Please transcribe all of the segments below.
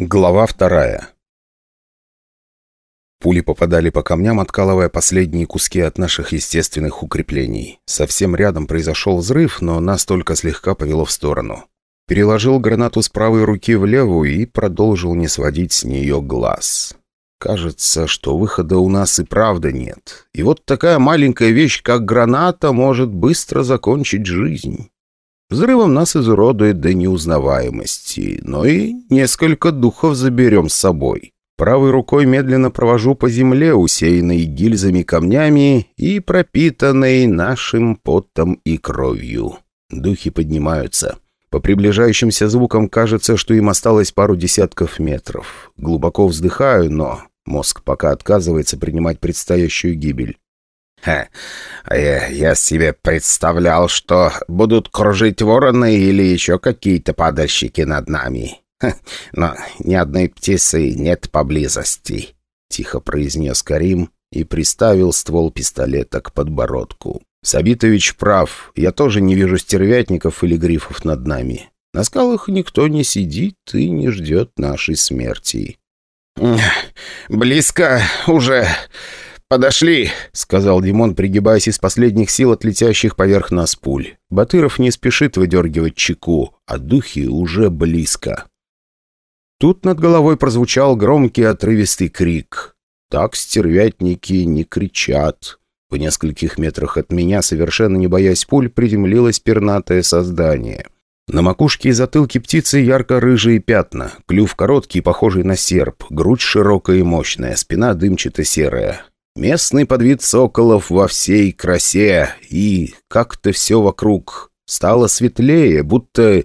Глава вторая Пули попадали по камням, откалывая последние куски от наших естественных укреплений. Совсем рядом произошел взрыв, но нас только слегка повело в сторону. Переложил гранату с правой руки в левую и продолжил не сводить с нее глаз. Кажется, что выхода у нас и правда нет. И вот такая маленькая вещь, как граната, может быстро закончить жизнь. Взрывом нас изуродует до неузнаваемости, но и несколько духов заберем с собой. Правой рукой медленно провожу по земле, усеянной гильзами камнями и пропитанной нашим потом и кровью. Духи поднимаются. По приближающимся звукам кажется, что им осталось пару десятков метров. Глубоко вздыхаю, но мозг пока отказывается принимать предстоящую гибель. Ха, я, я себе представлял, что будут кружить вороны или еще какие-то падальщики над нами. Ха, но ни одной птицы нет поблизости», — тихо произнес Карим и приставил ствол пистолета к подбородку. «Сабитович прав. Я тоже не вижу стервятников или грифов над нами. На скалах никто не сидит и не ждет нашей смерти». «Близко уже подошли», — сказал Димон, пригибаясь из последних сил от летящих поверх нас пуль. Батыров не спешит выдергивать чеку, а духи уже близко. Тут над головой прозвучал громкий отрывистый крик. Так стервятники не кричат. В нескольких метрах от меня, совершенно не боясь пуль, приземлилось пернатое создание — на макушке и затылке птицы ярко-рыжие пятна, клюв короткий, похожий на серп, грудь широкая и мощная, спина дымчато-серая. Местный подвид соколов во всей красе, и как-то все вокруг стало светлее, будто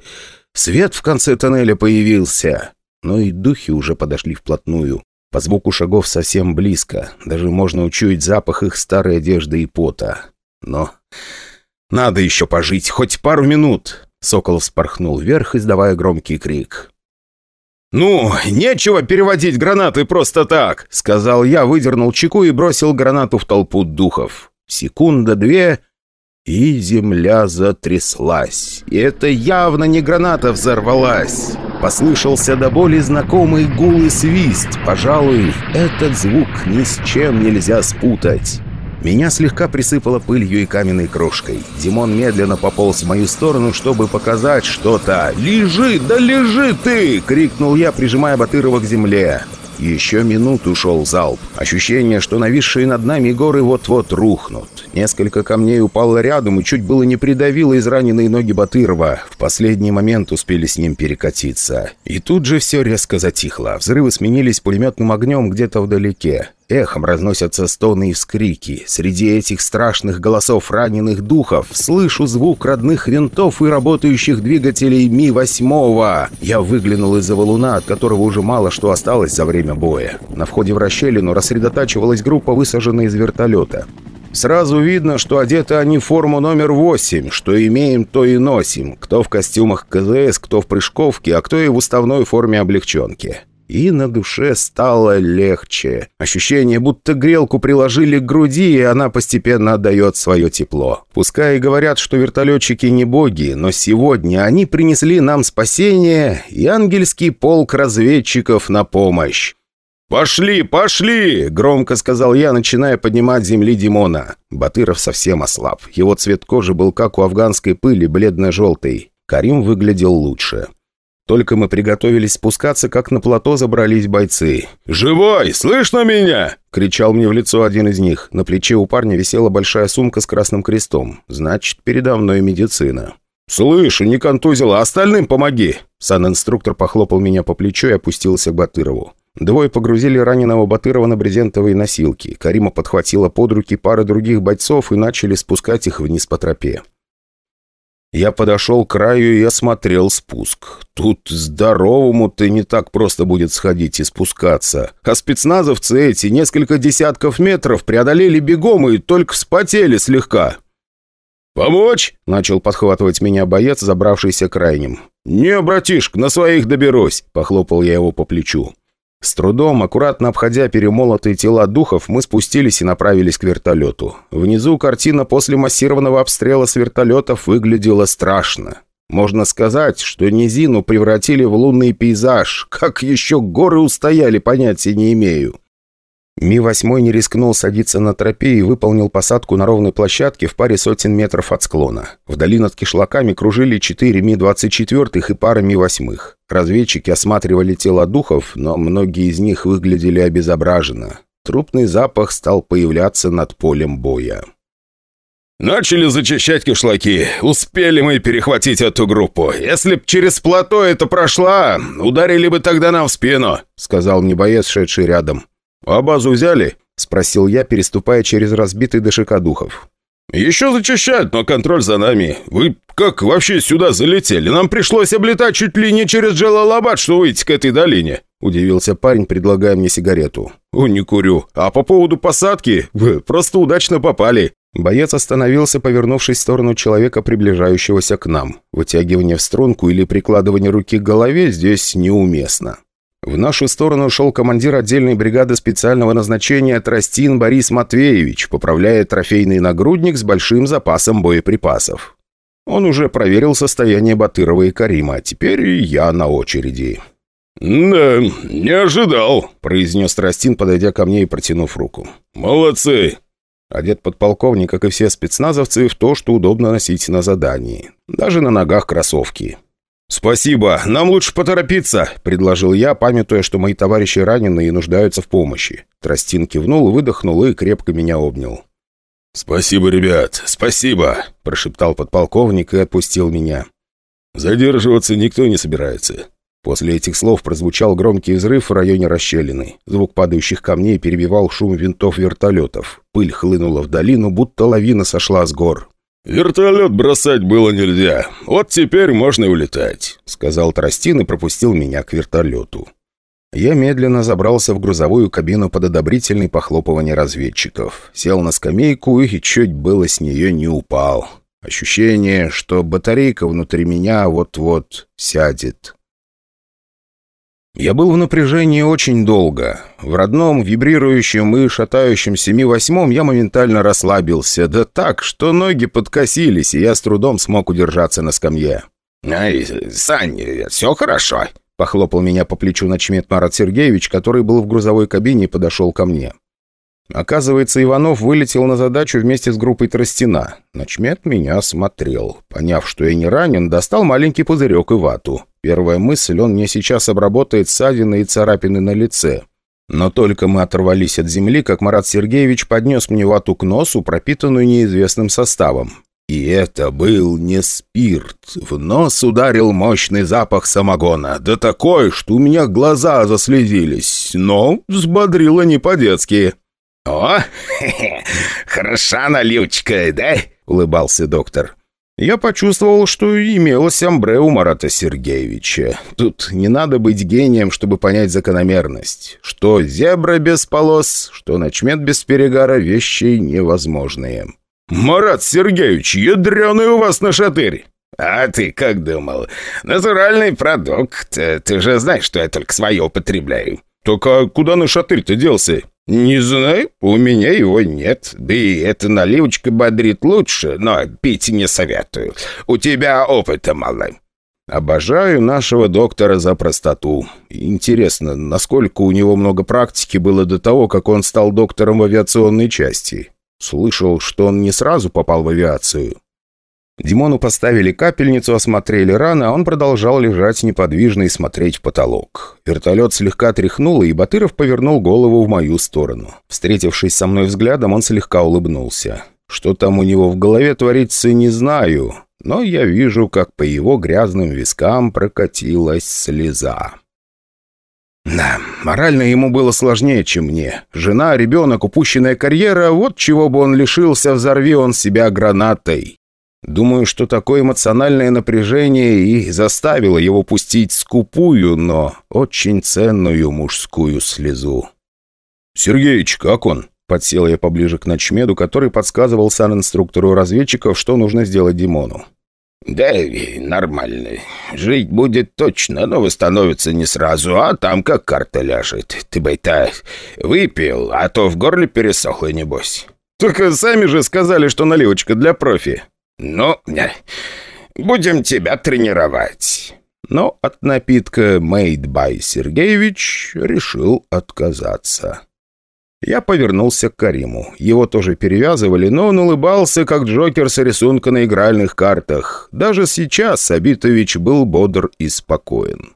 свет в конце тоннеля появился. Но и духи уже подошли вплотную. По звуку шагов совсем близко, даже можно учуять запах их старой одежды и пота. Но надо еще пожить, хоть пару минут. Сокол вспорхнул вверх, издавая громкий крик. «Ну, нечего переводить гранаты просто так!» — сказал я, выдернул чеку и бросил гранату в толпу духов. Секунда-две, и земля затряслась. И это явно не граната взорвалась. Послышался до боли знакомый гул и свист. Пожалуй, этот звук ни с чем нельзя спутать. Меня слегка присыпало пылью и каменной крошкой. Димон медленно пополз в мою сторону, чтобы показать что-то. «Лежи, да лежи ты!» — крикнул я, прижимая Батырова к земле. Еще минуту шел залп. Ощущение, что нависшие над нами горы вот-вот рухнут. Несколько камней упало рядом и чуть было не придавило израненные ноги Батырова. В последний момент успели с ним перекатиться. И тут же все резко затихло. Взрывы сменились пулеметным огнем где-то вдалеке. Эхом разносятся стоны и вскрики. Среди этих страшных голосов раненых духов слышу звук родных винтов и работающих двигателей Ми-8. Я выглянул из-за валуна, от которого уже мало что осталось за время боя. На входе в расщелину рассредотачивалась группа, высаженная из вертолета. Сразу видно, что одеты они в форму номер 8, что имеем, то и носим. Кто в костюмах КЗС, кто в прыжковке, а кто и в уставной форме облегченки. И на душе стало легче. Ощущение, будто грелку приложили к груди, и она постепенно отдает свое тепло. Пускай говорят, что вертолетчики не боги, но сегодня они принесли нам спасение и ангельский полк разведчиков на помощь. «Пошли, пошли!» — громко сказал я, начиная поднимать земли Димона. Батыров совсем ослаб. Его цвет кожи был как у афганской пыли, бледно-желтый. Карим выглядел лучше. Только мы приготовились спускаться, как на плато забрались бойцы. «Живой! Слышно меня?» — кричал мне в лицо один из них. На плече у парня висела большая сумка с красным крестом. Значит, передо мной медицина. «Слышу, не контузила, остальным помоги!» Сан-инструктор похлопал меня по плечу и опустился к Батырову. Двое погрузили раненого Батырова на брезентовые носилки. Карима подхватила под руки пара других бойцов и начали спускать их вниз по тропе. Я подошел к краю и осмотрел спуск. Тут здоровому-то не так просто будет сходить и спускаться. А спецназовцы эти несколько десятков метров преодолели бегом и только вспотели слегка. «Помочь?» — начал подхватывать меня боец, забравшийся крайним. «Не, братишка, на своих доберусь!» — похлопал я его по плечу. С трудом, аккуратно обходя перемолотые тела духов, мы спустились и направились к вертолету. Внизу картина после массированного обстрела с вертолетов выглядела страшно. Можно сказать, что низину превратили в лунный пейзаж. Как еще горы устояли, понятия не имею. Ми-8 не рискнул садиться на тропе и выполнил посадку на ровной площадке в паре сотен метров от склона. Вдали над кишлаками кружили четыре Ми-24 и пара Ми-8. Разведчики осматривали тела духов, но многие из них выглядели обезображенно. Трупный запах стал появляться над полем боя. «Начали зачищать кишлаки. Успели мы перехватить эту группу. Если б через плато это прошла, ударили бы тогда нам в спину», — сказал мне боец, шедший рядом. «А базу взяли?» — спросил я, переступая через разбитый ДШК духов. «Еще зачищают, но контроль за нами. Вы как вообще сюда залетели? Нам пришлось облетать чуть ли не через Джалалабад, что выйти к этой долине». Удивился парень, предлагая мне сигарету. «О, не курю. А по поводу посадки? Вы просто удачно попали». Боец остановился, повернувшись в сторону человека, приближающегося к нам. Вытягивание в струнку или прикладывание руки к голове здесь неуместно. В нашу сторону шел командир отдельной бригады специального назначения Тростин Борис Матвеевич, поправляя трофейный нагрудник с большим запасом боеприпасов. Он уже проверил состояние Батырова и Карима, а теперь я на очереди. «Да, не ожидал», — произнес Тростин, подойдя ко мне и протянув руку. «Молодцы!» Одет подполковник, как и все спецназовцы, в то, что удобно носить на задании. Даже на ногах кроссовки. «Спасибо, нам лучше поторопиться», — предложил я, памятуя, что мои товарищи ранены и нуждаются в помощи. Тростин кивнул, выдохнул и крепко меня обнял. «Спасибо, ребят, спасибо», — прошептал подполковник и отпустил меня. «Задерживаться никто не собирается». После этих слов прозвучал громкий взрыв в районе расщелины. Звук падающих камней перебивал шум винтов вертолетов. Пыль хлынула в долину, будто лавина сошла с гор. «Вертолет бросать было нельзя. Вот теперь можно улетать», — сказал Тростин и пропустил меня к вертолету. Я медленно забрался в грузовую кабину под одобрительный похлопывание разведчиков. Сел на скамейку и чуть было с нее не упал. Ощущение, что батарейка внутри меня вот-вот сядет. Я был в напряжении очень долго. В родном, вибрирующем и шатающемся Ми-8 я моментально расслабился, да так, что ноги подкосились, и я с трудом смог удержаться на скамье. «Ай, Сань, все хорошо?» — похлопал меня по плечу начмет Марат Сергеевич, который был в грузовой кабине и подошел ко мне. Оказывается, Иванов вылетел на задачу вместе с группой Тростина. Начмет меня смотрел. Поняв, что я не ранен, достал маленький пузырек и вату. Первая мысль, он мне сейчас обработает ссадины и царапины на лице. Но только мы оторвались от земли, как Марат Сергеевич поднес мне вату к носу, пропитанную неизвестным составом. И это был не спирт. В нос ударил мощный запах самогона. Да такой, что у меня глаза заслезились. Но взбодрило не по-детски. «О, хороша наливочка, да?» — улыбался доктор. Я почувствовал, что имелось амбре у Марата Сергеевича. Тут не надо быть гением, чтобы понять закономерность. Что зебра без полос, что ночмет без перегара — вещи невозможные. «Марат Сергеевич, ядреный у вас нашатырь!» «А ты как думал? Натуральный продукт. Ты же знаешь, что я только свое употребляю». «Только куда нашатырь-то делся?» «Не знаю, у меня его нет. Да и эта наливочка бодрит лучше, но пить не советую. У тебя опыта мало». «Обожаю нашего доктора за простоту. Интересно, насколько у него много практики было до того, как он стал доктором в авиационной части? Слышал, что он не сразу попал в авиацию». Димону поставили капельницу, осмотрели раны, а он продолжал лежать неподвижно и смотреть в потолок. Вертолет слегка тряхнул, и Батыров повернул голову в мою сторону. Встретившись со мной взглядом, он слегка улыбнулся. Что там у него в голове творится, не знаю, но я вижу, как по его грязным вискам прокатилась слеза. Да, морально ему было сложнее, чем мне. Жена, ребенок, упущенная карьера — вот чего бы он лишился, взорви он себя гранатой. Думаю, что такое эмоциональное напряжение и заставило его пустить скупую, но очень ценную мужскую слезу. «Сергеич, как он?» Подсел я поближе к ночмеду, который подсказывал сан-инструктору разведчиков, что нужно сделать Димону. «Да, нормально. Жить будет точно, но восстановится не сразу, а там как карта ляжет. Ты бы это выпил, а то в горле пересохло, небось». «Только сами же сказали, что наливочка для профи». «Ну, Будем тебя тренировать». Но от напитка «Made by Сергеевич» решил отказаться. Я повернулся к Кариму. Его тоже перевязывали, но он улыбался, как Джокер с рисунка на игральных картах. Даже сейчас Абитович был бодр и спокоен.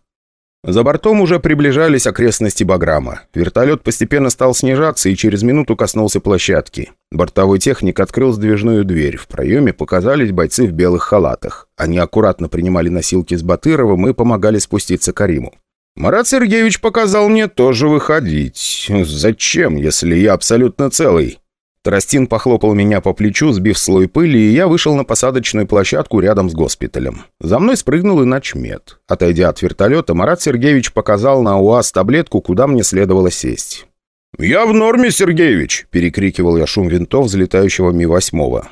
За бортом уже приближались окрестности Баграма. Вертолет постепенно стал снижаться и через минуту коснулся площадки. Бортовой техник открыл сдвижную дверь. В проеме показались бойцы в белых халатах. Они аккуратно принимали носилки с Батыровым и помогали спуститься Кариму. Марат Сергеевич показал мне тоже выходить. Зачем, если я абсолютно целый? Тростин похлопал меня по плечу, сбив слой пыли, и я вышел на посадочную площадку рядом с госпиталем. За мной спрыгнул и начмет. Отойдя от вертолета, Марат Сергеевич показал на УАЗ таблетку, куда мне следовало сесть. «Я в норме, Сергеевич!» – перекрикивал я шум винтов, взлетающего Ми-8.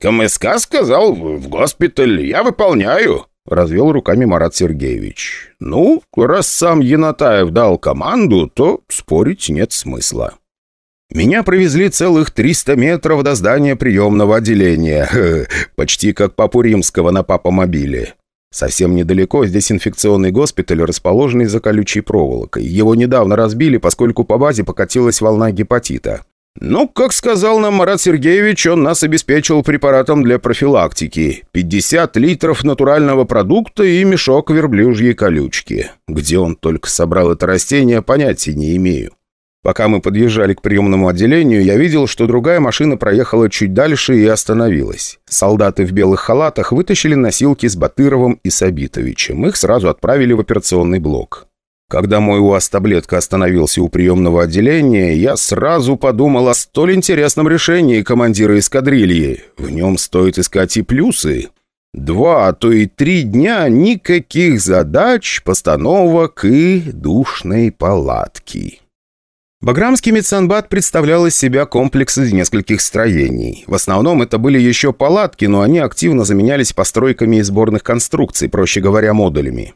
«КМСК сказал, в госпиталь, я выполняю!» – развел руками Марат Сергеевич. «Ну, раз сам Янатаев дал команду, то спорить нет смысла». Меня провезли целых 300 метров до здания приемного отделения. Почти как Папу Римского на папомобиле. Совсем недалеко здесь инфекционный госпиталь, расположенный за колючей проволокой. Его недавно разбили, поскольку по базе покатилась волна гепатита. Ну, как сказал нам Марат Сергеевич, он нас обеспечил препаратом для профилактики. 50 литров натурального продукта и мешок верблюжьей колючки. Где он только собрал это растение, понятия не имею. Пока мы подъезжали к приемному отделению, я видел, что другая машина проехала чуть дальше и остановилась. Солдаты в белых халатах вытащили носилки с Батыровым и Сабитовичем. Их сразу отправили в операционный блок. Когда мой УАЗ-таблетка остановился у приемного отделения, я сразу подумал о столь интересном решении командира эскадрильи. В нем стоит искать и плюсы. Два, а то и три дня никаких задач, постановок и душной палатки. Баграмский медсанбат представлял из себя комплекс из нескольких строений. В основном это были еще палатки, но они активно заменялись постройками из сборных конструкций, проще говоря, модулями.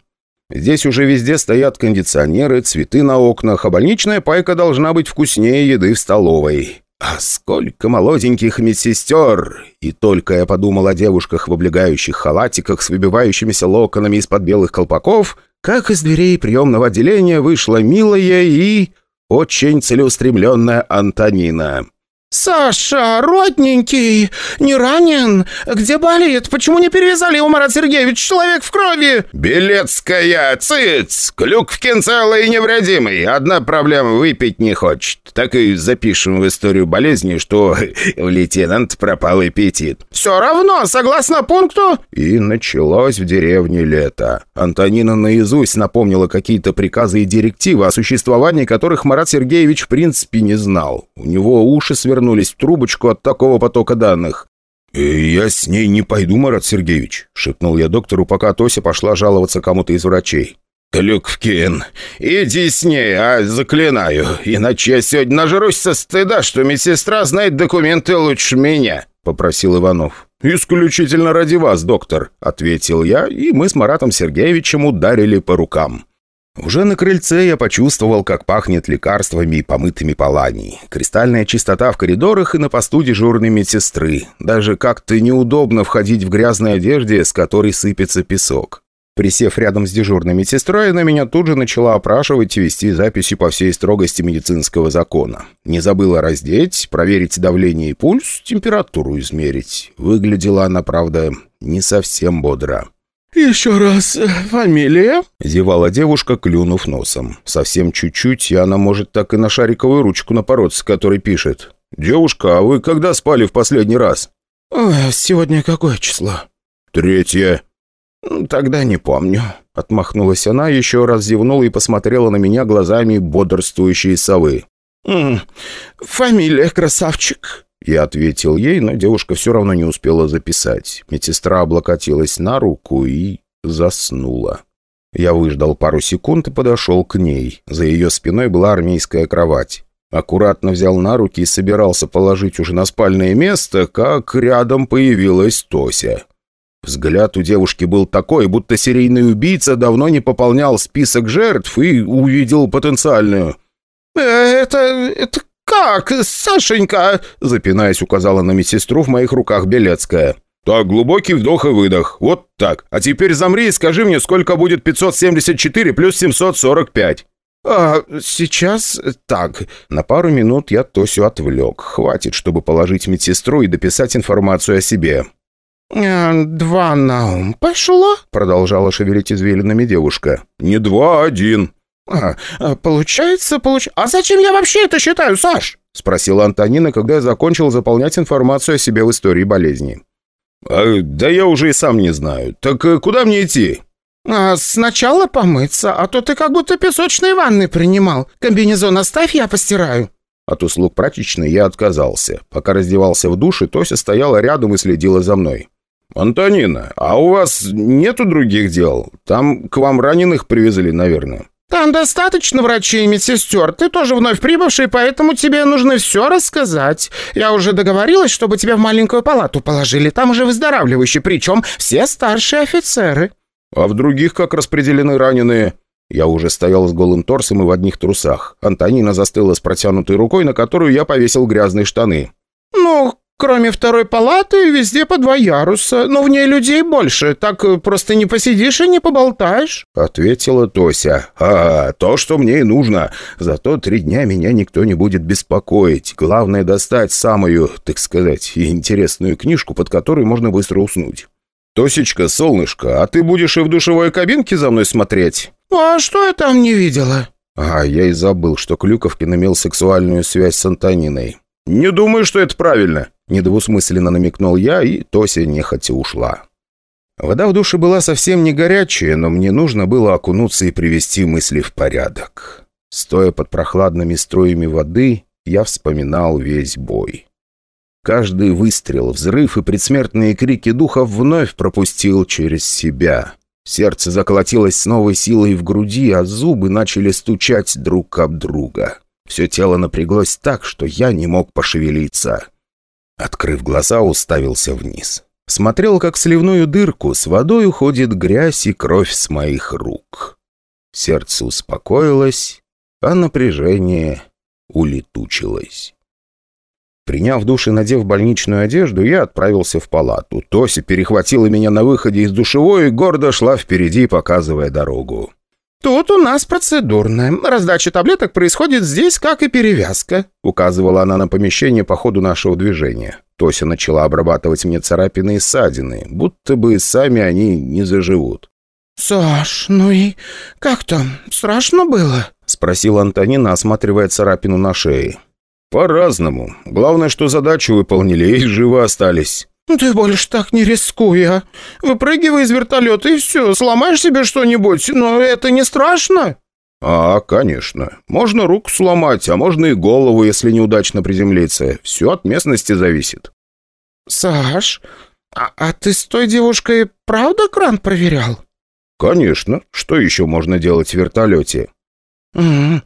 Здесь уже везде стоят кондиционеры, цветы на окнах, а больничная пайка должна быть вкуснее еды в столовой. А сколько молоденьких медсестер! И только я подумал о девушках в облегающих халатиках с выбивающимися локонами из-под белых колпаков, как из дверей приемного отделения вышла милая и очень целеустремленная Антонина. «Саша, родненький, не ранен? Где болит? Почему не перевязали его, Марат Сергеевич? Человек в крови!» «Белецкая, цыц! Клюквкин целый и невредимый. Одна проблема — выпить не хочет. Так и запишем в историю болезни, что у лейтенанта пропал аппетит». «Все равно, согласно пункту...» И началось в деревне лето. Антонина наизусть напомнила какие-то приказы и директивы, о существовании которых Марат Сергеевич в принципе не знал. У него уши свернули свернулись в трубочку от такого потока данных. «Э, «Я с ней не пойду, Марат Сергеевич», — шепнул я доктору, пока Тося пошла жаловаться кому-то из врачей. «Клюквкин, иди с ней, а заклинаю, иначе я сегодня нажрусь со стыда, что медсестра знает документы лучше меня», — попросил Иванов. «Исключительно ради вас, доктор», — ответил я, и мы с Маратом Сергеевичем ударили по рукам. Уже на крыльце я почувствовал, как пахнет лекарствами и помытыми полами. Кристальная чистота в коридорах и на посту дежурной медсестры. Даже как-то неудобно входить в грязной одежде, с которой сыпется песок. Присев рядом с дежурной медсестрой, она меня тут же начала опрашивать и вести записи по всей строгости медицинского закона. Не забыла раздеть, проверить давление и пульс, температуру измерить. Выглядела она, правда, не совсем бодро. «Еще раз, э, фамилия?» — зевала девушка, клюнув носом. Совсем чуть-чуть, и она может так и на шариковую ручку напороться, который пишет. «Девушка, а вы когда спали в последний раз?» Ой, «Сегодня какое число?» «Третье». «Тогда не помню». Отмахнулась она, еще раз зевнула и посмотрела на меня глазами бодрствующей совы. «М -м, «Фамилия, красавчик?» Я ответил ей, но девушка все равно не успела записать. Медсестра облокотилась на руку и заснула. Я выждал пару секунд и подошел к ней. За ее спиной была армейская кровать. Аккуратно взял на руки и собирался положить уже на спальное место, как рядом появилась Тося. Взгляд у девушки был такой, будто серийный убийца давно не пополнял список жертв и увидел потенциальную. «Э, «Это... это «Как, Сашенька?» – запинаясь, указала на медсестру в моих руках Белецкая. Так, глубокий вдох и выдох. Вот так. А теперь замри и скажи мне, сколько будет 574 плюс 745. «А, сейчас так». На пару минут я Тосю отвлек. Хватит, чтобы положить медсестру и дописать информацию о себе. «А, «Два на ум пошло?» Продолжала шевелить извилинами девушка. «Не два, а один». А, а, «Получается, получ... А зачем я вообще это считаю, Саш?» Спросила Антонина, когда я закончил заполнять информацию о себе в истории болезни. А, «Да я уже и сам не знаю. Так э, куда мне идти?» А, «Сначала помыться, а то ты как будто песочные ванны принимал. Комбинезон оставь, я постираю». От услуг прачечной я отказался. Пока раздевался в душе, Тося стояла рядом и следила за мной. «Антонина, а у вас нету других дел? Там к вам раненых привезли, наверное». «Там достаточно врачей и медсестер. Ты тоже вновь прибывший, поэтому тебе нужно все рассказать. Я уже договорилась, чтобы тебя в маленькую палату положили. Там уже выздоравливающие, причем все старшие офицеры». «А в других как распределены раненые?» Я уже стоял с голым торсом и в одних трусах. Антонина застыла с протянутой рукой, на которую я повесил грязные штаны. «Ну, кроме второй палаты, везде по два яруса, но в ней людей больше, так просто не посидишь и не поболтаешь», — ответила Тося. «А, то, что мне и нужно. Зато три дня меня никто не будет беспокоить. Главное достать самую, так сказать, интересную книжку, под которой можно быстро уснуть». «Тосечка, солнышко, а ты будешь и в душевой кабинке за мной смотреть?» «А что я там не видела?» А, я и забыл, что Клюковкин имел сексуальную связь с Антониной. «Не думаю, что это правильно», — недвусмысленно намекнул я, и Тося нехотя ушла. Вода в душе была совсем не горячая, но мне нужно было окунуться и привести мысли в порядок. Стоя под прохладными струями воды, я вспоминал весь бой. Каждый выстрел, взрыв и предсмертные крики духов вновь пропустил через себя. Сердце заколотилось с новой силой в груди, а зубы начали стучать друг об друга. Все тело напряглось так, что я не мог пошевелиться. Открыв глаза, уставился вниз. Смотрел, как сливную дырку с водой уходит грязь и кровь с моих рук. Сердце успокоилось, а напряжение улетучилось. Приняв душ и надев больничную одежду, я отправился в палату. Тося перехватила меня на выходе из душевой и гордо шла впереди, показывая дорогу. «Тут у нас процедурная. Раздача таблеток происходит здесь, как и перевязка», указывала она на помещение по ходу нашего движения. Тося начала обрабатывать мне царапины и ссадины, будто бы сами они не заживут. «Саш, ну и как там? Страшно было?» спросил Антонина, осматривая царапину на шее. «По-разному. Главное, что задачу выполнили и живы остались». «Ты больше так не рискуй, а? Выпрыгивай из вертолета и все, сломаешь себе что-нибудь, но это не страшно?» «А, конечно. Можно руку сломать, а можно и голову, если неудачно приземлиться. Все от местности зависит». «Саш, а, а ты с той девушкой правда кран проверял?» «Конечно. Что еще можно делать в вертолете?» «Угу.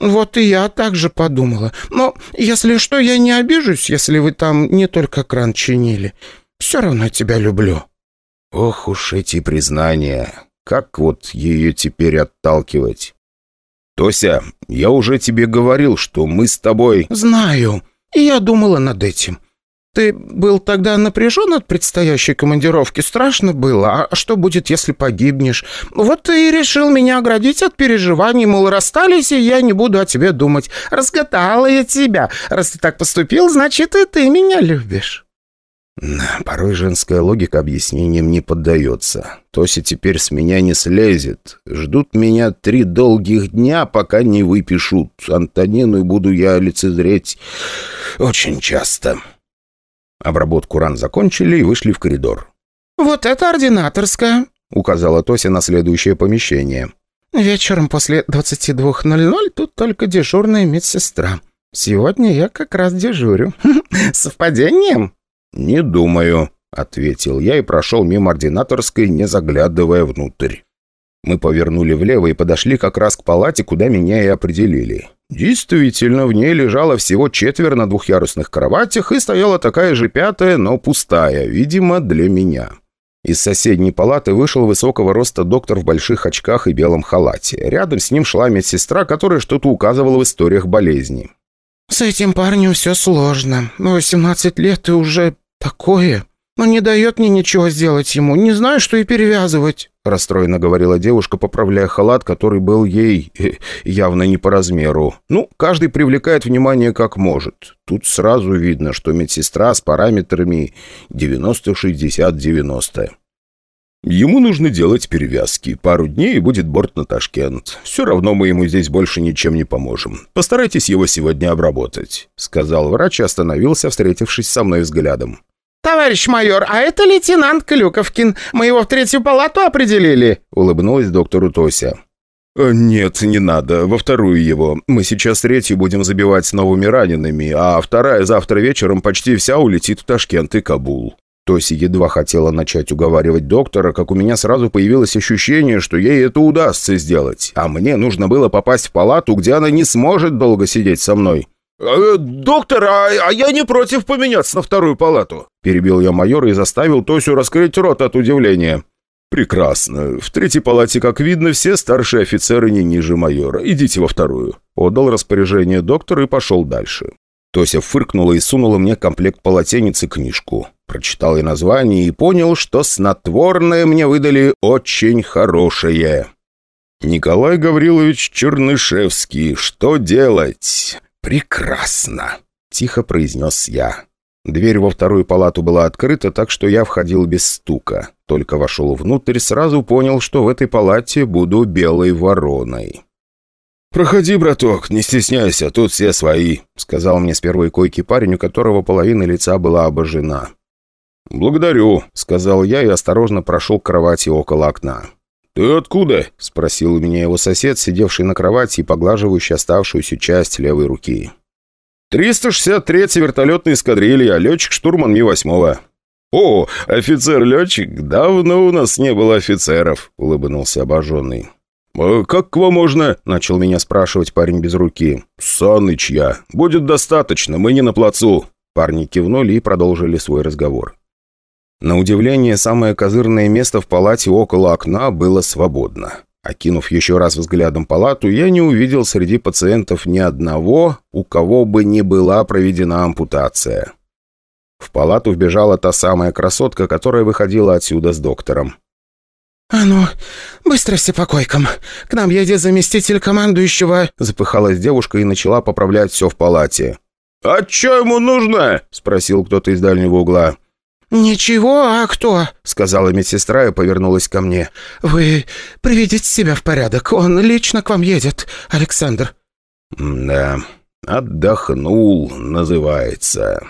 «Вот и я так же подумала. Но, если что, я не обижусь, если вы там не только кран чинили. Все равно тебя люблю». Ох уж эти признания. Как вот ее теперь отталкивать? «Тося, я уже тебе говорил, что мы с тобой...» «Знаю. И я думала над этим. Ты был тогда напряжен от предстоящей командировки? Страшно было. А что будет, если погибнешь? Вот ты и решил меня оградить от переживаний, мол, расстались, и я не буду о тебе думать. Разгадала я тебя. Раз ты так поступил, значит, и ты меня любишь». Порой женская логика объяснениям не поддается. Тося теперь с меня не слезет. Ждут меня три долгих дня, пока не выпишут. Антонину буду я лицезреть очень часто. Обработку ран закончили и вышли в коридор. «Вот это ординаторская», — указала Тося на следующее помещение. «Вечером после 22.00 тут только дежурная медсестра. Сегодня я как раз дежурю. Совпадением?» «Не думаю», — ответил я и прошел мимо ординаторской, не заглядывая внутрь. Мы повернули влево и подошли как раз к палате, куда меня и определили. Действительно, в ней лежало всего четверо на двухъярусных кроватях и стояла такая же пятая, но пустая, видимо, для меня. Из соседней палаты вышел высокого роста доктор в больших очках и белом халате. Рядом с ним шла медсестра, которая что-то указывала в историях болезни. «С этим парнем все сложно. 18 лет и уже такое...» но не дает мне ничего сделать ему. Не знаю, что и перевязывать», — расстроенно говорила девушка, поправляя халат, который был ей э, явно не по размеру. «Ну, каждый привлекает внимание как может. Тут сразу видно, что медсестра с параметрами 90-60-90». Ему нужно делать перевязки. Пару дней и будет борт на Ташкент. Все равно мы ему здесь больше ничем не поможем. Постарайтесь его сегодня обработать», — сказал врач и остановился, встретившись со мной взглядом. «Товарищ майор, а это лейтенант Клюковкин. Мы его в третью палату определили», — улыбнулась доктору Тося. «Э, «Нет, не надо. Во вторую его. Мы сейчас третью будем забивать новыми ранеными, а вторая завтра вечером почти вся улетит в Ташкент и Кабул». Тоси едва хотела начать уговаривать доктора, как у меня сразу появилось ощущение, что ей это удастся сделать, а мне нужно было попасть в палату, где она не сможет долго сидеть со мной. «Э, «Доктор, а, а я не против поменяться на вторую палату», — перебил я майора и заставил Тосю раскрыть рот от удивления. «Прекрасно. В третьей палате, как видно, все старшие офицеры не ниже майора. Идите во вторую». Отдал распоряжение доктор и пошел дальше. Тося фыркнула и сунула мне комплект полотенец и книжку. Прочитал я название и понял, что снотворное мне выдали очень хорошее. «Николай Гаврилович Чернышевский. Что делать?» «Прекрасно!» — тихо произнес я. Дверь во вторую палату была открыта, так что я входил без стука. Только вошел внутрь, сразу понял, что в этой палате буду белой вороной. «Проходи, браток, не стесняйся, тут все свои», — сказал мне с первой койки парень, у которого половина лица была обожжена. «Благодарю», — сказал я и осторожно прошел к кровати около окна. «Ты откуда?» — спросил у меня его сосед, сидевший на кровати и поглаживающий оставшуюся часть левой руки. «363-я вертолетная эскадрилья, летчик-штурман Ми-8». «О, офицер-летчик, давно у нас не было офицеров», — улыбнулся обожженный. «А «Как вам можно?» – начал меня спрашивать парень без руки. «Саныч я. Будет достаточно, мы не на плацу». Парни кивнули и продолжили свой разговор. На удивление, самое козырное место в палате около окна было свободно. Окинув еще раз взглядом палату, я не увидел среди пациентов ни одного, у кого бы не была проведена ампутация. В палату вбежала та самая красотка, которая выходила отсюда с доктором. «А ну, быстро все по койкам. К нам едет заместитель командующего...» Запыхалась девушка и начала поправлять все в палате. «А что ему нужно?» — спросил кто-то из дальнего угла. «Ничего, а кто?» — сказала медсестра и повернулась ко мне. «Вы приведите себя в порядок. Он лично к вам едет, Александр». «Да, отдохнул, называется».